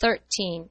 Thirteen.